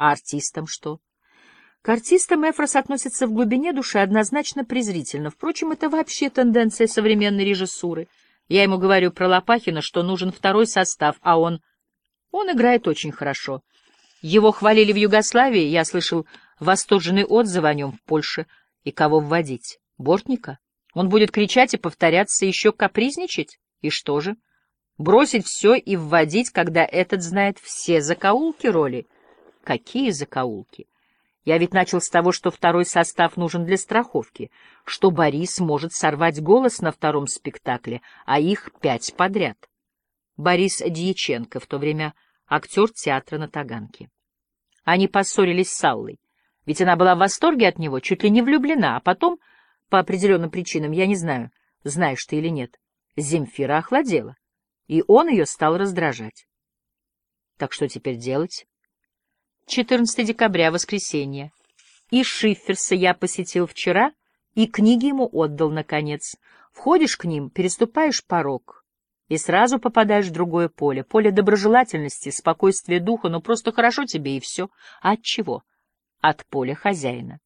А артистам что? К артистам Эфрос относится в глубине души однозначно презрительно. Впрочем, это вообще тенденция современной режиссуры. Я ему говорю про Лопахина, что нужен второй состав, а он... Он играет очень хорошо. Его хвалили в Югославии, я слышал восторженные отзывы о нем в Польше. И кого вводить? Бортника? Он будет кричать и повторяться, еще капризничать? И что же? Бросить все и вводить, когда этот знает все закоулки роли? Какие закоулки? Я ведь начал с того, что второй состав нужен для страховки, что Борис может сорвать голос на втором спектакле, а их пять подряд. Борис Дьяченко, в то время актер театра на Таганке. Они поссорились с Аллой, ведь она была в восторге от него, чуть ли не влюблена, а потом, по определенным причинам, я не знаю, знаешь ты или нет, Земфира охладела, и он ее стал раздражать. Так что теперь делать? 14 декабря, воскресенье. И Шифферса я посетил вчера, и книги ему отдал, наконец. Входишь к ним, переступаешь порог, и сразу попадаешь в другое поле, поле доброжелательности, спокойствия духа, ну просто хорошо тебе и все. А от чего? От поля хозяина.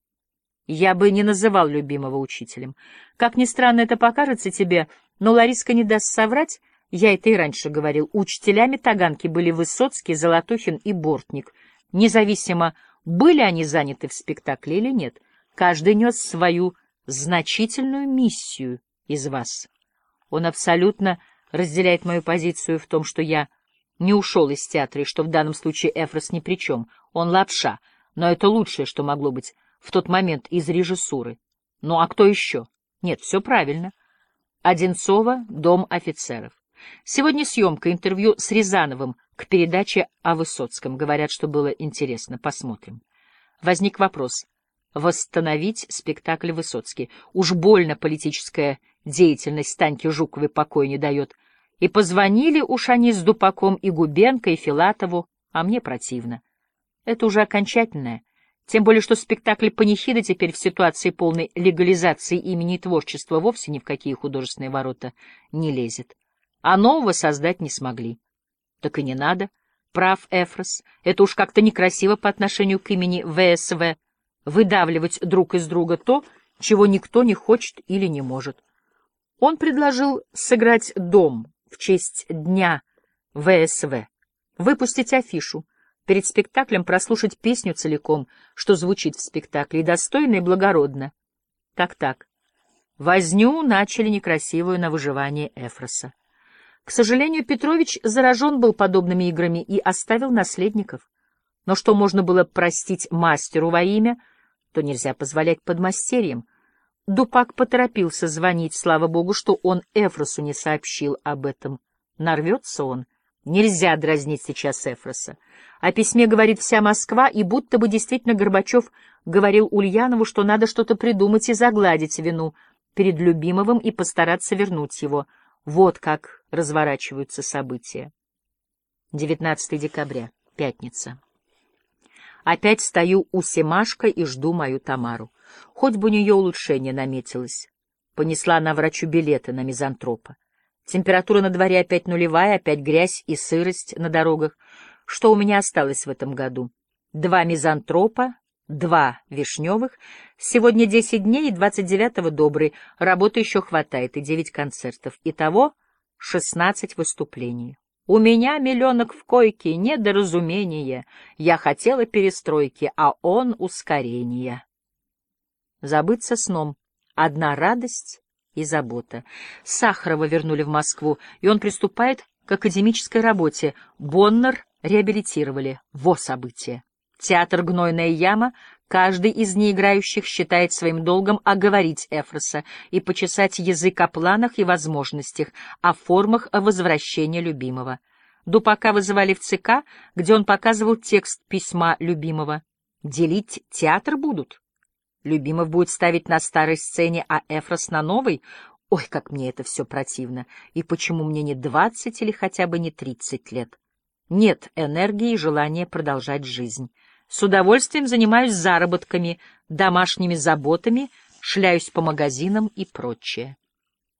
Я бы не называл любимого учителем. Как ни странно это покажется тебе, но Лариска не даст соврать, я это и раньше говорил, учителями Таганки были Высоцкий, Золотухин и Бортник — Независимо, были они заняты в спектакле или нет, каждый нес свою значительную миссию из вас. Он абсолютно разделяет мою позицию в том, что я не ушел из театра, и что в данном случае Эфрос ни при чем. Он лапша, но это лучшее, что могло быть в тот момент из режиссуры. Ну а кто еще? Нет, все правильно. Одинцова, дом офицеров. Сегодня съемка интервью с Рязановым к передаче о Высоцком. Говорят, что было интересно. Посмотрим. Возник вопрос. Восстановить спектакль Высоцкий. Уж больно политическая деятельность Таньки Жуковой покоя не дает. И позвонили уж они с Дупаком и Губенко, и Филатову, а мне противно. Это уже окончательное. Тем более, что спектакль «Панихида» теперь в ситуации полной легализации имени и творчества вовсе ни в какие художественные ворота не лезет. А нового создать не смогли. Так и не надо. Прав Эфрос. Это уж как-то некрасиво по отношению к имени ВСВ. Выдавливать друг из друга то, чего никто не хочет или не может. Он предложил сыграть «Дом» в честь Дня ВСВ, выпустить афишу, перед спектаклем прослушать песню целиком, что звучит в спектакле, и достойно и благородно. Так-так. Возню начали некрасивую на выживание Эфроса. К сожалению, Петрович заражен был подобными играми и оставил наследников. Но что можно было простить мастеру во имя, то нельзя позволять подмастерьям. Дупак поторопился звонить, слава богу, что он Эфросу не сообщил об этом. Нарвется он. Нельзя дразнить сейчас Эфроса. О письме говорит вся Москва, и будто бы действительно Горбачев говорил Ульянову, что надо что-то придумать и загладить вину перед Любимовым и постараться вернуть его — вот как разворачиваются события. 19 декабря, пятница. Опять стою у Семашка и жду мою Тамару. Хоть бы у нее улучшение наметилось. Понесла на врачу билеты на мизантропа. Температура на дворе опять нулевая, опять грязь и сырость на дорогах. Что у меня осталось в этом году? Два мизантропа, два вишневых. Сегодня десять дней и двадцать девятого добрый. Работы еще хватает и девять концертов. Итого шестнадцать выступлений. У меня миллионок в койке, недоразумение. Я хотела перестройки, а он ускорения. Забыться сном. Одна радость и забота. Сахарова вернули в Москву, и он приступает к академической работе. Боннер реабилитировали. Во событие. Театр «Гнойная яма» каждый из неиграющих считает своим долгом оговорить Эфроса и почесать язык о планах и возможностях, о формах возвращения любимого. Дупака вызывали в ЦК, где он показывал текст письма любимого. Делить театр будут. Любимов будет ставить на старой сцене, а Эфрос на новой. Ой, как мне это все противно. И почему мне не двадцать или хотя бы не тридцать лет? Нет энергии и желания продолжать жизнь. С удовольствием занимаюсь заработками, домашними заботами, шляюсь по магазинам и прочее.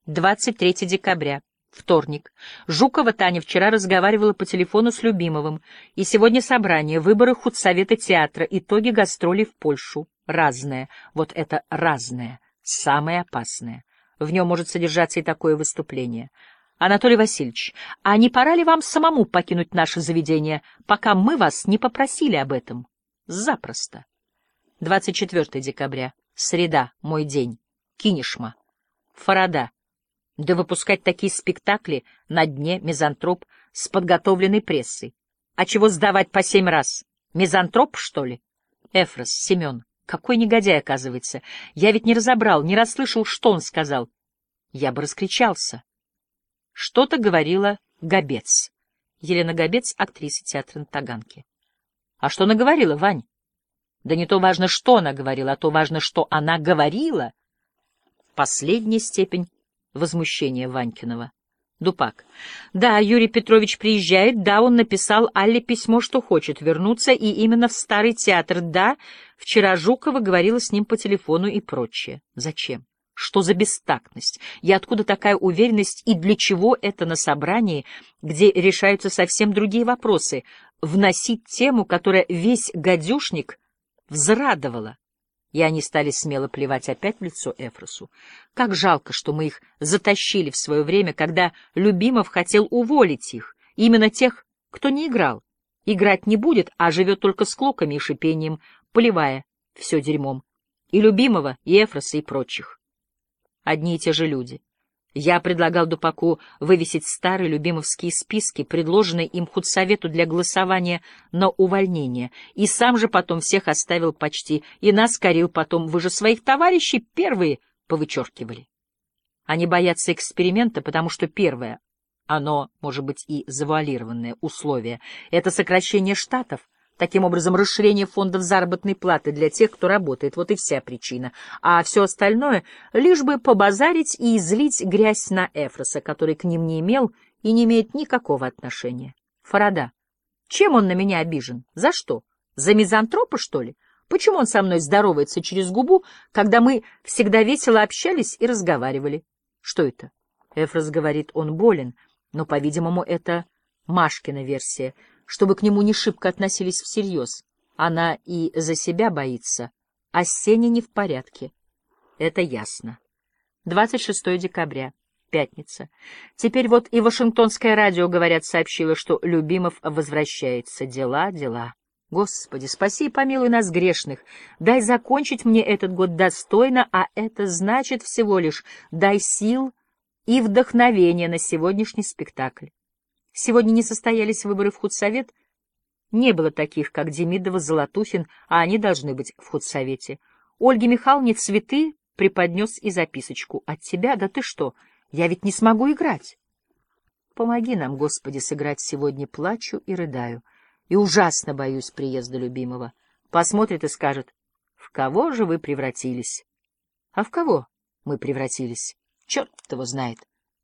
23 декабря. Вторник. Жукова Таня вчера разговаривала по телефону с Любимовым. И сегодня собрание, выборы худсовета театра, итоги гастролей в Польшу. Разное. Вот это разное. Самое опасное. В нем может содержаться и такое выступление. Анатолий Васильевич, а не пора ли вам самому покинуть наше заведение, пока мы вас не попросили об этом? Запросто. 24 декабря. Среда. Мой день. Кинешма. Фарада. Да выпускать такие спектакли на дне мизантроп с подготовленной прессой. А чего сдавать по семь раз? Мизантроп, что ли? Эфрос, Семен, какой негодяй, оказывается. Я ведь не разобрал, не расслышал, что он сказал. Я бы раскричался. Что-то говорила Габец. Елена Габец, актриса театра на Таганке. А что она говорила, Вань? Да не то важно, что она говорила, а то важно, что она говорила. Последняя степень возмущения Ванькиного. Дупак. Да, Юрий Петрович приезжает, да, он написал Алле письмо, что хочет вернуться, и именно в Старый театр, да, вчера Жукова говорила с ним по телефону и прочее. Зачем? Что за бестактность? И откуда такая уверенность, и для чего это на собрании, где решаются совсем другие вопросы, вносить тему, которая весь гадюшник взрадовала? и они стали смело плевать опять в лицо Эфросу. Как жалко, что мы их затащили в свое время, когда Любимов хотел уволить их, именно тех, кто не играл. Играть не будет, а живет только с клоками и шипением, поливая все дерьмом. И Любимого, и Эфроса, и прочих. Одни и те же люди. Я предлагал Дупаку вывесить старые любимовские списки, предложенные им худсовету для голосования на увольнение, и сам же потом всех оставил почти, и нас корил потом. Вы же своих товарищей первые повычеркивали. Они боятся эксперимента, потому что первое, оно, может быть, и завуалированное условие, это сокращение штатов, Таким образом, расширение фондов заработной платы для тех, кто работает, вот и вся причина. А все остальное — лишь бы побазарить и излить грязь на Эфроса, который к ним не имел и не имеет никакого отношения. Фарада. Чем он на меня обижен? За что? За мизантропа, что ли? Почему он со мной здоровается через губу, когда мы всегда весело общались и разговаривали? Что это? Эфрос говорит, он болен, но, по-видимому, это Машкина версия — чтобы к нему не шибко относились всерьез. Она и за себя боится, а Сеня не в порядке. Это ясно. 26 декабря. Пятница. Теперь вот и Вашингтонское радио, говорят, сообщило, что Любимов возвращается. Дела, дела. Господи, спаси и помилуй нас, грешных. Дай закончить мне этот год достойно, а это значит всего лишь дай сил и вдохновения на сегодняшний спектакль. Сегодня не состоялись выборы в худсовет. Не было таких, как Демидова, Золотухин, а они должны быть в худсовете. Ольге Михайловне цветы преподнес и записочку. От тебя? Да ты что? Я ведь не смогу играть. Помоги нам, Господи, сыграть сегодня плачу и рыдаю. И ужасно боюсь приезда любимого. Посмотрит и скажет, в кого же вы превратились? А в кого мы превратились? Черт его знает.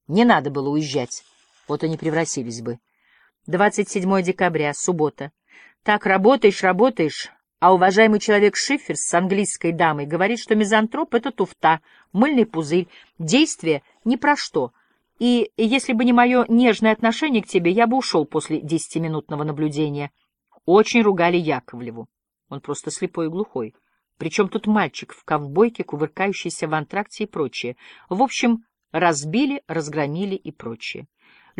Не надо было уезжать вот они превратились бы. 27 декабря, суббота. Так работаешь, работаешь, а уважаемый человек Шифер с английской дамой говорит, что мизантроп — это туфта, мыльный пузырь, действие ни про что. И если бы не мое нежное отношение к тебе, я бы ушел после десятиминутного наблюдения. Очень ругали Яковлеву. Он просто слепой и глухой. Причем тут мальчик в ковбойке, кувыркающийся в антракте и прочее. В общем, разбили, разгромили и прочее.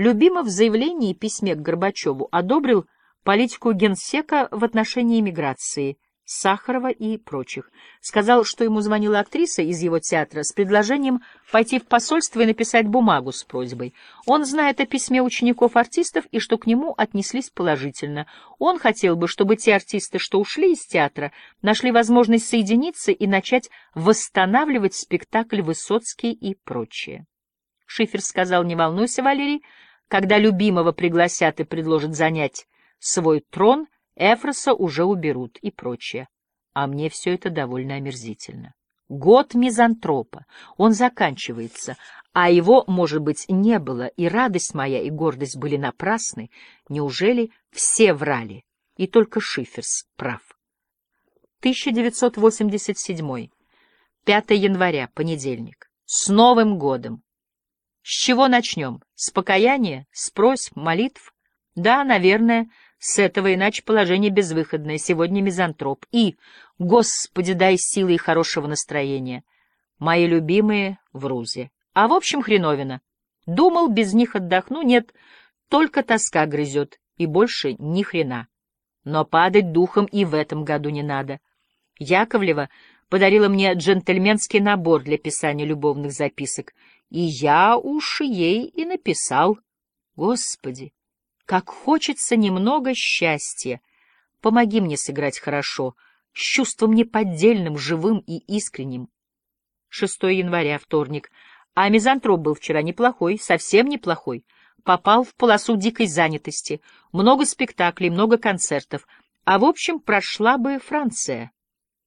Любимов в заявлении и письме к Горбачеву одобрил политику генсека в отношении иммиграции, Сахарова и прочих. Сказал, что ему звонила актриса из его театра с предложением пойти в посольство и написать бумагу с просьбой. Он знает о письме учеников-артистов и что к нему отнеслись положительно. Он хотел бы, чтобы те артисты, что ушли из театра, нашли возможность соединиться и начать восстанавливать спектакль «Высоцкий» и прочее. Шифер сказал, не волнуйся, Валерий, когда любимого пригласят и предложат занять свой трон, Эфроса уже уберут и прочее. А мне все это довольно омерзительно. Год мизантропа, он заканчивается, а его, может быть, не было, и радость моя, и гордость были напрасны. Неужели все врали, и только Шиферс прав? 1987. 5 января, понедельник. С Новым годом! С чего начнем? С покаяния? С просьб, молитв? Да, наверное, с этого, иначе положение безвыходное. Сегодня мизантроп. И, Господи, дай силы и хорошего настроения. Мои любимые в Рузе. А в общем, хреновина. Думал, без них отдохну. Нет, только тоска грызет. И больше ни хрена. Но падать духом и в этом году не надо. Яковлева подарила мне джентльменский набор для писания любовных записок, и я уж ей и написал. Господи, как хочется немного счастья! Помоги мне сыграть хорошо, с чувством неподдельным, живым и искренним. 6 января, вторник. А мизантроп был вчера неплохой, совсем неплохой. Попал в полосу дикой занятости. Много спектаклей, много концертов. А в общем, прошла бы Франция.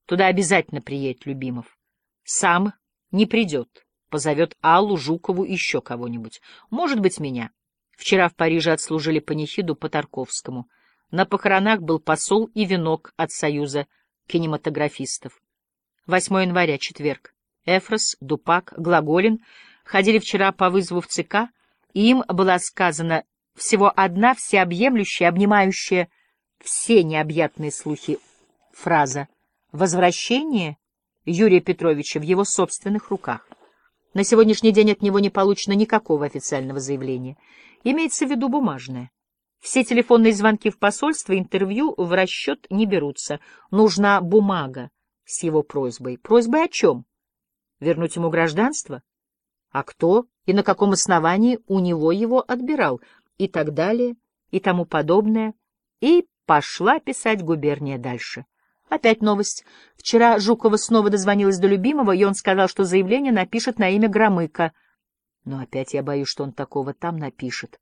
Туда обязательно приедет Любимов. Сам не придет. Позовет Аллу, Жукову, еще кого-нибудь. Может быть, меня. Вчера в Париже отслужили панихиду по Тарковскому. На похоронах был посол и венок от Союза кинематографистов. 8 января, четверг. Эфрос, Дупак, Глаголин ходили вчера по вызову в ЦК, и им была сказана всего одна всеобъемлющая, обнимающая все необъятные слухи фраза Возвращение Юрия Петровича в его собственных руках. На сегодняшний день от него не получено никакого официального заявления. Имеется в виду бумажное. Все телефонные звонки в посольство, интервью в расчет не берутся. Нужна бумага с его просьбой. Просьбой о чем? Вернуть ему гражданство? А кто и на каком основании у него его отбирал? И так далее, и тому подобное. И пошла писать губерния дальше. Опять новость. Вчера Жукова снова дозвонилась до любимого, и он сказал, что заявление напишет на имя Громыка. Но опять я боюсь, что он такого там напишет.